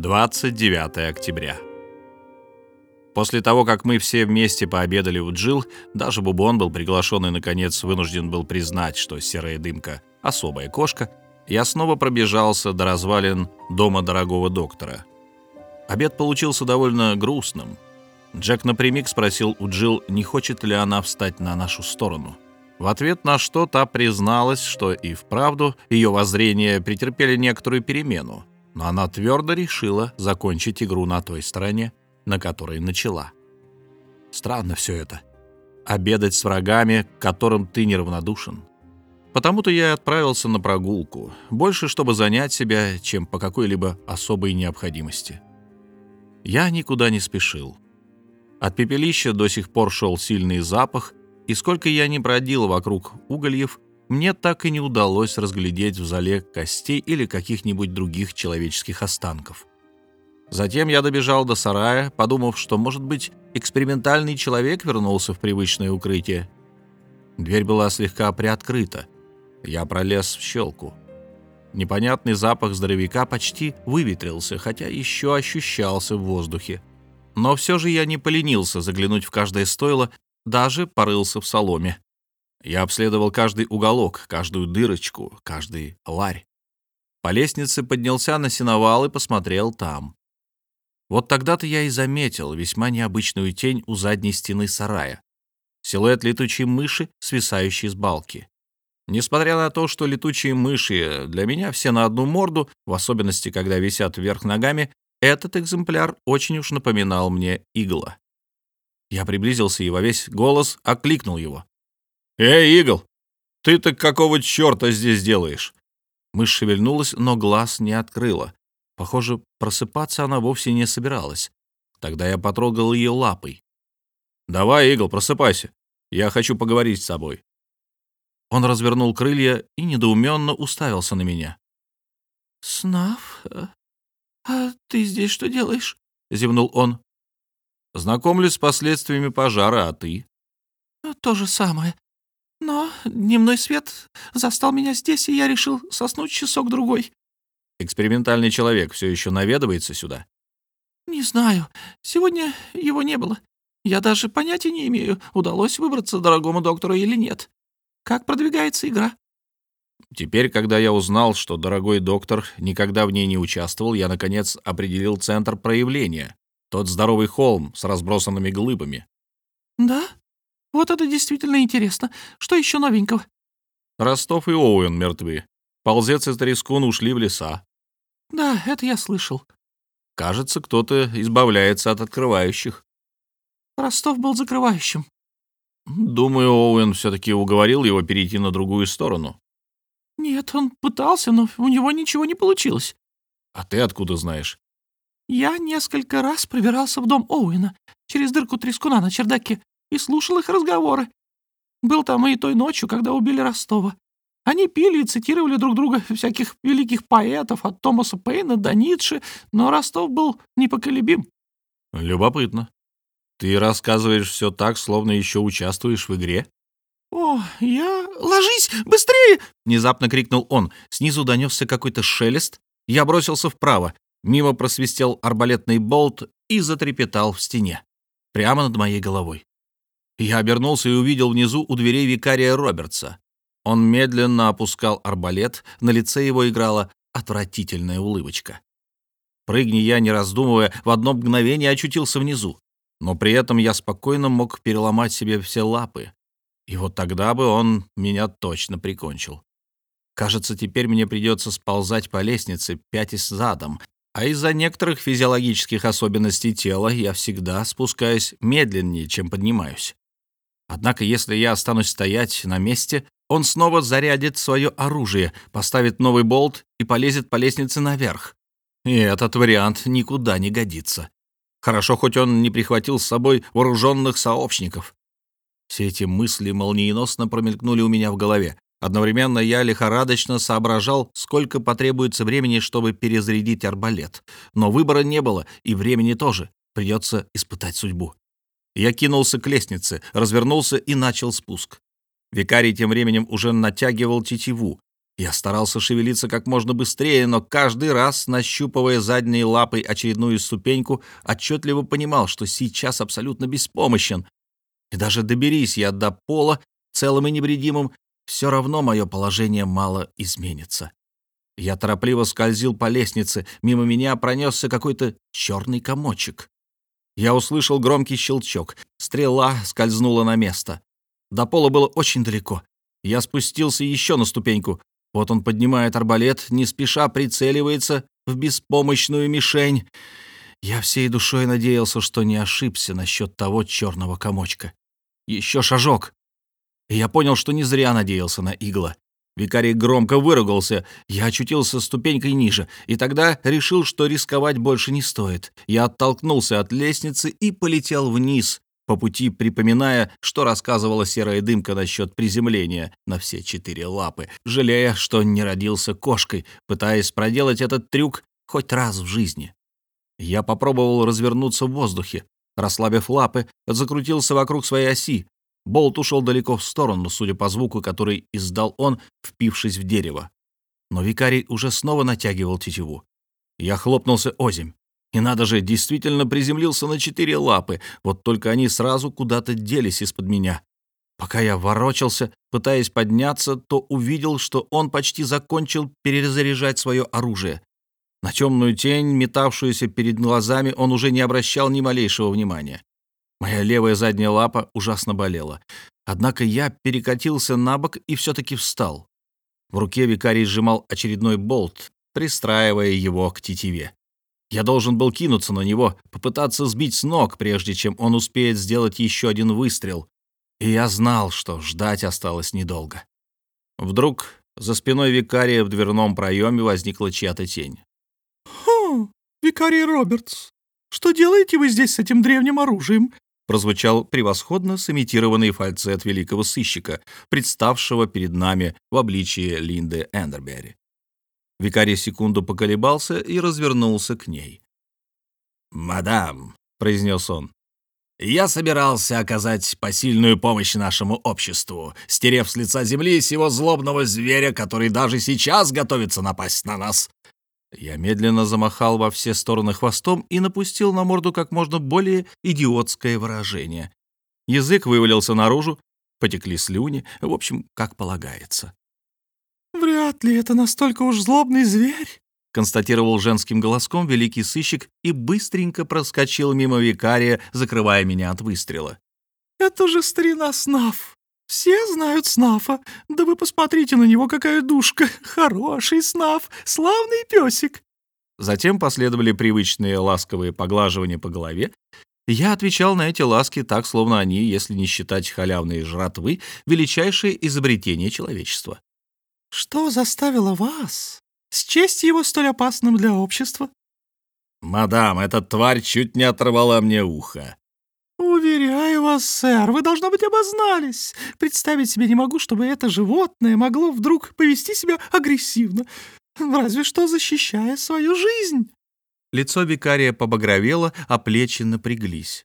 29 октября. После того, как мы все вместе пообедали у Джил, даже Бубон был приглашен и, наконец, вынужден был признать, что серая дымка — особая кошка, я снова пробежался до развалин дома дорогого доктора. Обед получился довольно грустным. Джек напрямик спросил у Джил, не хочет ли она встать на нашу сторону. В ответ на что та призналась, что и вправду ее воззрения претерпели некоторую перемену, но она твердо решила закончить игру на той стороне, на которой начала. Странно все это. Обедать с врагами, к которым ты неравнодушен. Потому-то я и отправился на прогулку, больше чтобы занять себя, чем по какой-либо особой необходимости. Я никуда не спешил. От пепелища до сих пор шел сильный запах, и сколько я не бродил вокруг угольев, мне так и не удалось разглядеть в зале костей или каких-нибудь других человеческих останков. Затем я добежал до сарая, подумав, что, может быть, экспериментальный человек вернулся в привычное укрытие. Дверь была слегка приоткрыта. Я пролез в щелку. Непонятный запах здоровяка почти выветрился, хотя еще ощущался в воздухе. Но все же я не поленился заглянуть в каждое стойло, даже порылся в соломе. Я обследовал каждый уголок, каждую дырочку, каждый ларь. По лестнице поднялся на сеновал и посмотрел там. Вот тогда-то я и заметил весьма необычную тень у задней стены сарая. Силуэт летучей мыши, свисающей с балки. Несмотря на то, что летучие мыши для меня все на одну морду, в особенности, когда висят вверх ногами, этот экземпляр очень уж напоминал мне игла. Я приблизился и во весь голос окликнул его. «Эй, Игл, ты-то какого черта здесь делаешь?» Мышь шевельнулась, но глаз не открыла. Похоже, просыпаться она вовсе не собиралась. Тогда я потрогал ее лапой. «Давай, Игл, просыпайся. Я хочу поговорить с тобой». Он развернул крылья и недоуменно уставился на меня. «Снав, а ты здесь что делаешь?» — зевнул он. «Знакомлюсь с последствиями пожара, а ты?» «То же самое. Но дневной свет застал меня здесь, и я решил соснуть часок-другой. Экспериментальный человек все еще наведывается сюда? Не знаю. Сегодня его не было. Я даже понятия не имею, удалось выбраться дорогому доктору или нет. Как продвигается игра? Теперь, когда я узнал, что дорогой доктор никогда в ней не участвовал, я, наконец, определил центр проявления. Тот здоровый холм с разбросанными глыбами. Да? Вот это действительно интересно. Что еще новенького? Ростов и Оуэн мертвы. Ползец и Трескун ушли в леса. Да, это я слышал. Кажется, кто-то избавляется от открывающих. Ростов был закрывающим. Думаю, Оуэн все-таки уговорил его перейти на другую сторону. Нет, он пытался, но у него ничего не получилось. А ты откуда знаешь? Я несколько раз пробирался в дом Оуэна через дырку трескуна на чердаке и слушал их разговоры. Был там и той ночью, когда убили Ростова. Они пили и цитировали друг друга всяких великих поэтов, от Томаса Пейна до Ницше, но Ростов был непоколебим. Любопытно. Ты рассказываешь все так, словно еще участвуешь в игре? «О, я... Ложись! Быстрее!» — внезапно крикнул он. Снизу донесся какой-то шелест. Я бросился вправо. Мимо просвистел арбалетный болт и затрепетал в стене. Прямо над моей головой. Я обернулся и увидел внизу у дверей викария Робертса. Он медленно опускал арбалет, на лице его играла отвратительная улыбочка. Прыгни я, не раздумывая, в одно мгновение очутился внизу. Но при этом я спокойно мог переломать себе все лапы. И вот тогда бы он меня точно прикончил. Кажется, теперь мне придется сползать по лестнице, пятясь задом, а из-за некоторых физиологических особенностей тела я всегда спускаюсь медленнее, чем поднимаюсь. Однако, если я останусь стоять на месте, он снова зарядит свое оружие, поставит новый болт и полезет по лестнице наверх. И этот вариант никуда не годится. Хорошо, хоть он не прихватил с собой вооруженных сообщников. Все эти мысли молниеносно промелькнули у меня в голове. Одновременно я лихорадочно соображал, сколько потребуется времени, чтобы перезарядить арбалет. Но выбора не было, и времени тоже. Придется испытать судьбу. Я кинулся к лестнице, развернулся и начал спуск. Викарий тем временем уже натягивал тетиву. Я старался шевелиться как можно быстрее, но каждый раз, нащупывая задней лапой очередную ступеньку, отчетливо понимал, что сейчас абсолютно беспомощен. И даже доберись я до пола, целым и невредимым, все равно мое положение мало изменится. Я торопливо скользил по лестнице, мимо меня пронесся какой-то черный комочек. Я услышал громкий щелчок, стрела скользнула на место. До пола было очень далеко. Я спустился еще на ступеньку, вот он поднимает арбалет, не спеша прицеливается в беспомощную мишень. Я всей душой надеялся, что не ошибся насчет того черного комочка. Еще шажок. И я понял, что не зря надеялся на игла. Викарий громко выругался. Я очутился ступенькой ниже, и тогда решил, что рисковать больше не стоит. Я оттолкнулся от лестницы и полетел вниз, по пути припоминая, что рассказывала серая дымка насчет приземления на все четыре лапы, жалея, что не родился кошкой, пытаясь проделать этот трюк хоть раз в жизни. Я попробовал развернуться в воздухе, расслабив лапы, закрутился вокруг своей оси. Болт ушел далеко в сторону, судя по звуку, который издал он, впившись в дерево. Но викарий уже снова натягивал тетиву. Я хлопнулся озимь. И надо же, действительно приземлился на четыре лапы, вот только они сразу куда-то делись из-под меня. Пока я ворочался, пытаясь подняться, то увидел, что он почти закончил перезаряжать свое оружие. На темную тень, метавшуюся перед глазами, он уже не обращал ни малейшего внимания. Моя левая задняя лапа ужасно болела. Однако я перекатился на бок и все-таки встал. В руке викарий сжимал очередной болт, пристраивая его к тетиве. Я должен был кинуться на него, попытаться сбить с ног, прежде чем он успеет сделать еще один выстрел. И я знал, что ждать осталось недолго. Вдруг за спиной викария в дверном проеме возникла чья-то тень. «Хм, викарий Робертс, что делаете вы здесь с этим древним оружием?» Прозвучал превосходно сымитированный фальцет великого сыщика, представшего перед нами в обличии Линды Эндербери. Викарий секунду поколебался и развернулся к ней. «Мадам», — произнес он, — «я собирался оказать посильную помощь нашему обществу, стерев с лица земли сего злобного зверя, который даже сейчас готовится напасть на нас». Я медленно замахал во все стороны хвостом и напустил на морду как можно более идиотское выражение. Язык вывалился наружу, потекли слюни, в общем, как полагается. «Вряд ли это настолько уж злобный зверь», — констатировал женским голоском великий сыщик и быстренько проскочил мимо викария, закрывая меня от выстрела. «Это же старина Снаф. Все знают Снафа. Да вы посмотрите на него, какая душка. Хороший Снаф, славный песик». Затем последовали привычные ласковые поглаживания по голове. Я отвечал на эти ласки так, словно они, если не считать халявные жратвы, величайшее изобретение человечества. Что заставило вас счесть его столь опасным для общества? Мадам, эта тварь чуть не оторвала мне ухо. Уверяю вас, сэр, вы, должно быть, обознались. Представить себе не могу, чтобы это животное могло вдруг повести себя агрессивно, разве что защищая свою жизнь. Лицо викария побагровело, а плечи напряглись.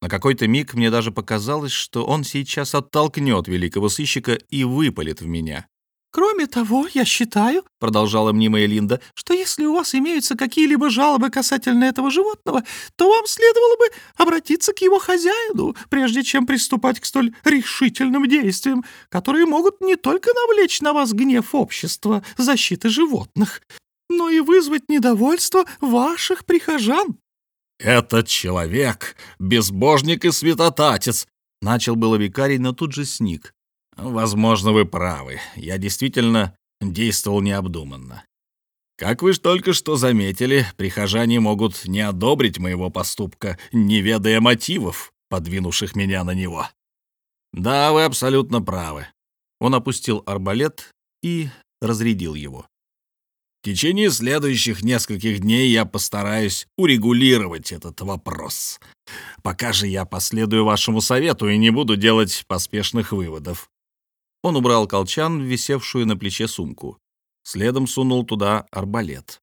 На какой-то миг мне даже показалось, что он сейчас оттолкнет великого сыщика и выпалит в меня. «Кроме того, я считаю, — продолжала мнимая Линда, — что если у вас имеются какие-либо жалобы касательно этого животного, то вам следовало бы обратиться к его хозяину, прежде чем приступать к столь решительным действиям, которые могут не только навлечь на вас гнев общества защиты животных, но и вызвать недовольство ваших прихожан». «Этот человек — безбожник и святотатец!» — начал было викарий, но тут же сник. Возможно, вы правы. Я действительно действовал необдуманно. Как вы ж только что заметили, прихожане могут не одобрить моего поступка, не ведая мотивов, подвинувших меня на него. Да, вы абсолютно правы. Он опустил арбалет и разрядил его. В течение следующих нескольких дней я постараюсь урегулировать этот вопрос. Пока же я последую вашему совету и не буду делать поспешных выводов. Он убрал колчан висевшую на плече сумку. Следом сунул туда арбалет.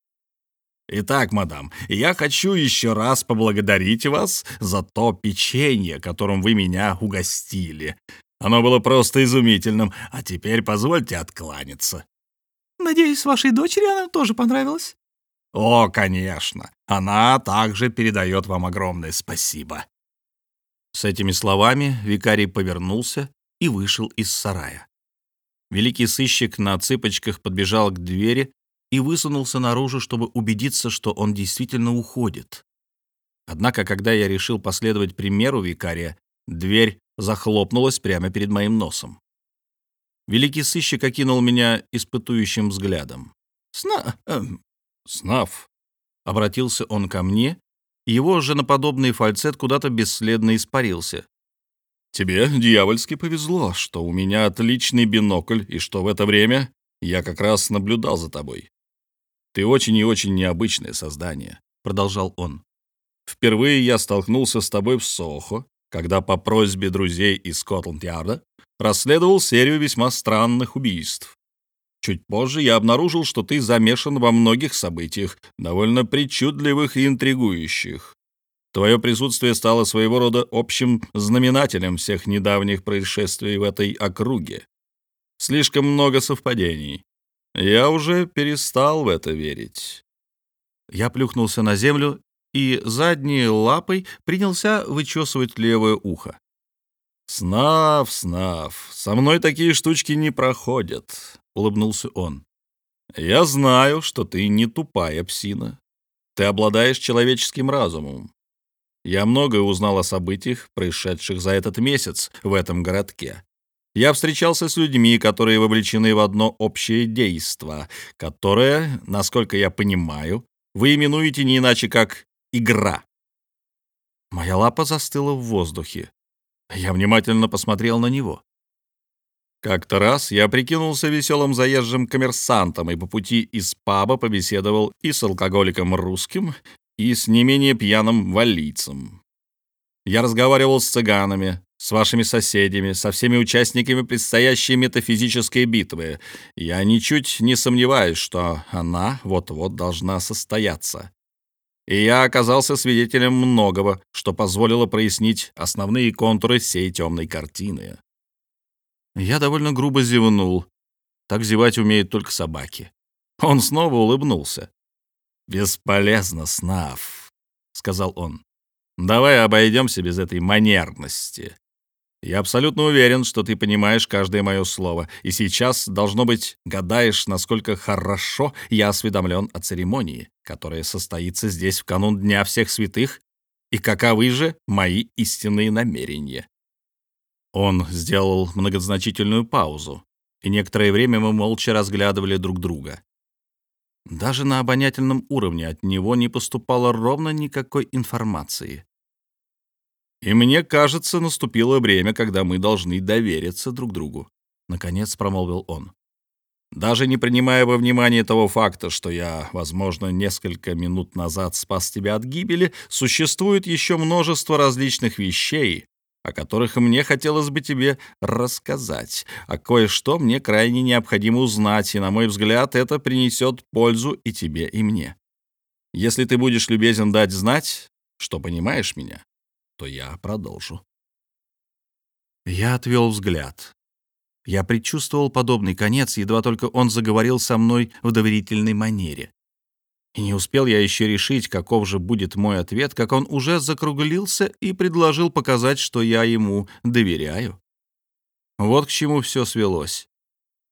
«Итак, мадам, я хочу еще раз поблагодарить вас за то печенье, которым вы меня угостили. Оно было просто изумительным, а теперь позвольте откланяться». Надеюсь, вашей дочери она тоже понравилась?» «О, конечно. Она также передает вам огромное спасибо». С этими словами викарий повернулся и вышел из сарая. Великий сыщик на цыпочках подбежал к двери и высунулся наружу, чтобы убедиться, что он действительно уходит. Однако, когда я решил последовать примеру викария, дверь захлопнулась прямо перед моим носом. Великий сыщик окинул меня испытующим взглядом. «Сна... Э, снав», — обратился он ко мне, его женоподобный фальцет куда-то бесследно испарился. «Тебе дьявольски повезло, что у меня отличный бинокль, и что в это время я как раз наблюдал за тобой. Ты очень и очень необычное создание», — продолжал он. «Впервые я столкнулся с тобой в Сохо, когда по просьбе друзей из Скотланд-Ярда расследовал серию весьма странных убийств. Чуть позже я обнаружил, что ты замешан во многих событиях, довольно причудливых и интригующих. Твое присутствие стало своего рода общим знаменателем всех недавних происшествий в этой округе. Слишком много совпадений. Я уже перестал в это верить. Я плюхнулся на землю и задней лапой принялся вычесывать левое ухо. «Снав, Снав, со мной такие штучки не проходят», — улыбнулся он. «Я знаю, что ты не тупая псина. Ты обладаешь человеческим разумом. Я многое узнал о событиях, происшедших за этот месяц в этом городке. Я встречался с людьми, которые вовлечены в одно общее действо, которое, насколько я понимаю, вы именуете не иначе как «игра». Моя лапа застыла в воздухе. Я внимательно посмотрел на него. Как-то раз я прикинулся веселым заезжим коммерсантом и по пути из паба побеседовал и с алкоголиком русским, и с не менее пьяным валийцем. Я разговаривал с цыганами, с вашими соседями, со всеми участниками предстоящей метафизической битвы. Я ничуть не сомневаюсь, что она вот-вот должна состояться. И я оказался свидетелем многого, что позволило прояснить основные контуры всей темной картины. Я довольно грубо зевнул. Так зевать умеют только собаки. Он снова улыбнулся. «Бесполезно, Снав», — сказал он. «Давай обойдемся без этой манерности. Я абсолютно уверен, что ты понимаешь каждое мое слово, и сейчас, должно быть, гадаешь, насколько хорошо я осведомлен о церемонии, которая состоится здесь в канун Дня всех святых, и каковы же мои истинные намерения». Он сделал многозначительную паузу, и некоторое время мы молча разглядывали друг друга. Даже на обонятельном уровне от него не поступало ровно никакой информации. «И мне кажется, наступило время, когда мы должны довериться друг другу», — наконец промолвил он. «Даже не принимая во внимание того факта, что я, возможно, несколько минут назад спас тебя от гибели, существует еще множество различных вещей, о которых мне хотелось бы тебе рассказать, а кое-что мне крайне необходимо узнать, и, на мой взгляд, это принесет пользу и тебе, и мне. Если ты будешь любезен дать знать, что понимаешь меня, то я продолжу». Я отвел взгляд. Я предчувствовал подобный конец, едва только он заговорил со мной в доверительной манере. И не успел я еще решить, каков же будет мой ответ, как он уже закруглился и предложил показать, что я ему доверяю. Вот к чему все свелось.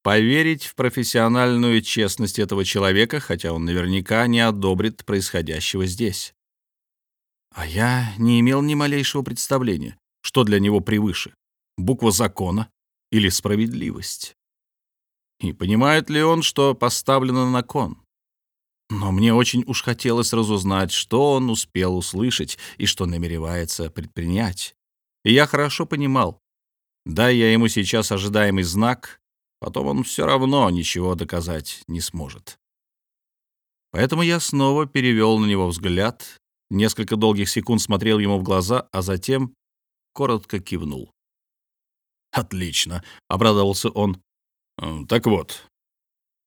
Поверить в профессиональную честность этого человека, хотя он наверняка не одобрит происходящего здесь. А я не имел ни малейшего представления, что для него превыше — буква закона или справедливость. И понимает ли он, что поставлено на кон? Но мне очень уж хотелось разузнать, что он успел услышать и что намеревается предпринять. И я хорошо понимал, дай я ему сейчас ожидаемый знак, потом он все равно ничего доказать не сможет. Поэтому я снова перевел на него взгляд, несколько долгих секунд смотрел ему в глаза, а затем коротко кивнул. «Отлично», — обрадовался он. «Так вот,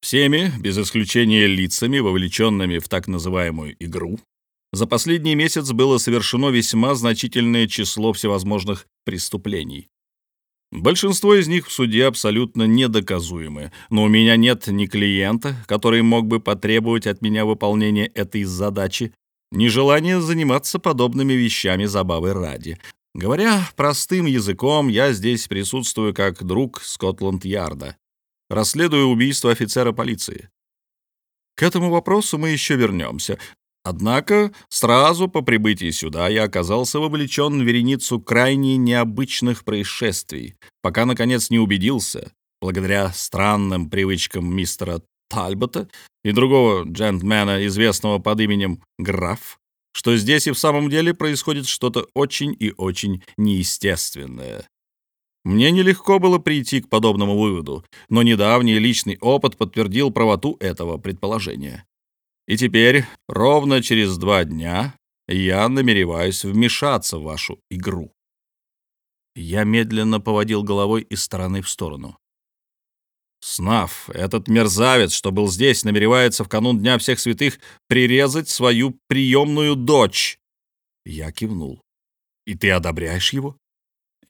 Всеми, без исключения лицами, вовлеченными в так называемую игру, за последний месяц было совершено весьма значительное число всевозможных преступлений. Большинство из них в суде абсолютно недоказуемы, но у меня нет ни клиента, который мог бы потребовать от меня выполнения этой задачи, ни желания заниматься подобными вещами забавы ради. Говоря простым языком, я здесь присутствую как друг Скотланд-Ярда, расследую убийство офицера полиции. К этому вопросу мы еще вернемся. Однако сразу по прибытии сюда я оказался вовлечен в вереницу крайне необычных происшествий, пока, наконец, не убедился, благодаря странным привычкам мистера Тальбота и другого джентльмена, известного под именем Граф, что здесь и в самом деле происходит что-то очень и очень неестественное. Мне нелегко было прийти к подобному выводу, но недавний личный опыт подтвердил правоту этого предположения. И теперь, ровно через два дня, я намереваюсь вмешаться в вашу игру. Я медленно поводил головой из стороны в сторону. Снав, этот мерзавец, что был здесь, намеревается в канун Дня Всех Святых прирезать свою приемную дочь. Я кивнул. И ты одобряешь его?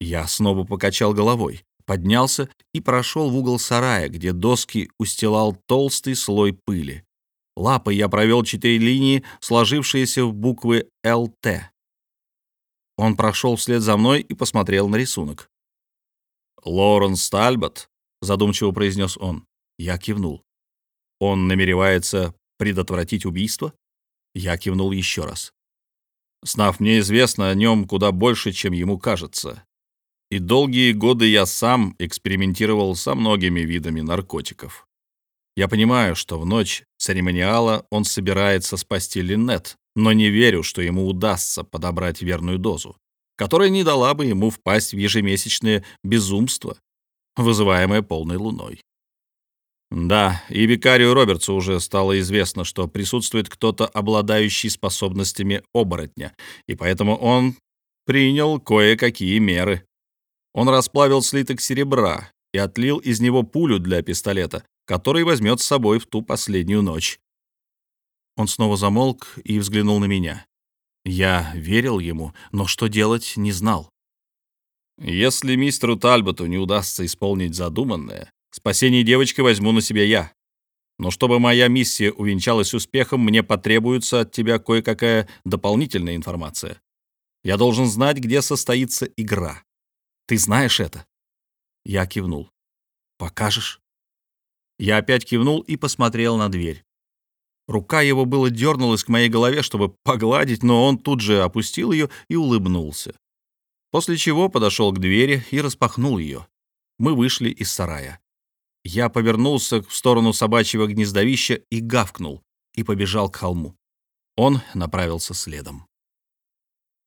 Я снова покачал головой, поднялся и прошел в угол сарая, где доски устилал толстый слой пыли. Лапой я провел четыре линии, сложившиеся в буквы «ЛТ». Он прошел вслед за мной и посмотрел на рисунок. «Лоуренс Тальбот», — задумчиво произнес он. Я кивнул. «Он намеревается предотвратить убийство?» Я кивнул еще раз. «Снав, мне известно о нем куда больше, чем ему кажется. И долгие годы я сам экспериментировал со многими видами наркотиков. Я понимаю, что в ночь церемониала он собирается спасти Линнет, но не верю, что ему удастся подобрать верную дозу, которая не дала бы ему впасть в ежемесячное безумство, вызываемое полной луной. Да, и викарию Робертсу уже стало известно, что присутствует кто-то, обладающий способностями оборотня, и поэтому он принял кое-какие меры. Он расплавил слиток серебра и отлил из него пулю для пистолета, который возьмет с собой в ту последнюю ночь. Он снова замолк и взглянул на меня. Я верил ему, но что делать не знал. Если мистеру Тальботу не удастся исполнить задуманное, спасение девочки возьму на себя я. Но чтобы моя миссия увенчалась успехом, мне потребуется от тебя кое-какая дополнительная информация. Я должен знать, где состоится игра. Ты знаешь это?» Я кивнул. «Покажешь?» Я опять кивнул и посмотрел на дверь. Рука его было дернулась к моей голове, чтобы погладить, но он тут же опустил ее и улыбнулся. После чего подошел к двери и распахнул ее. Мы вышли из сарая. Я повернулся в сторону собачьего гнездовища и гавкнул, и побежал к холму. Он направился следом.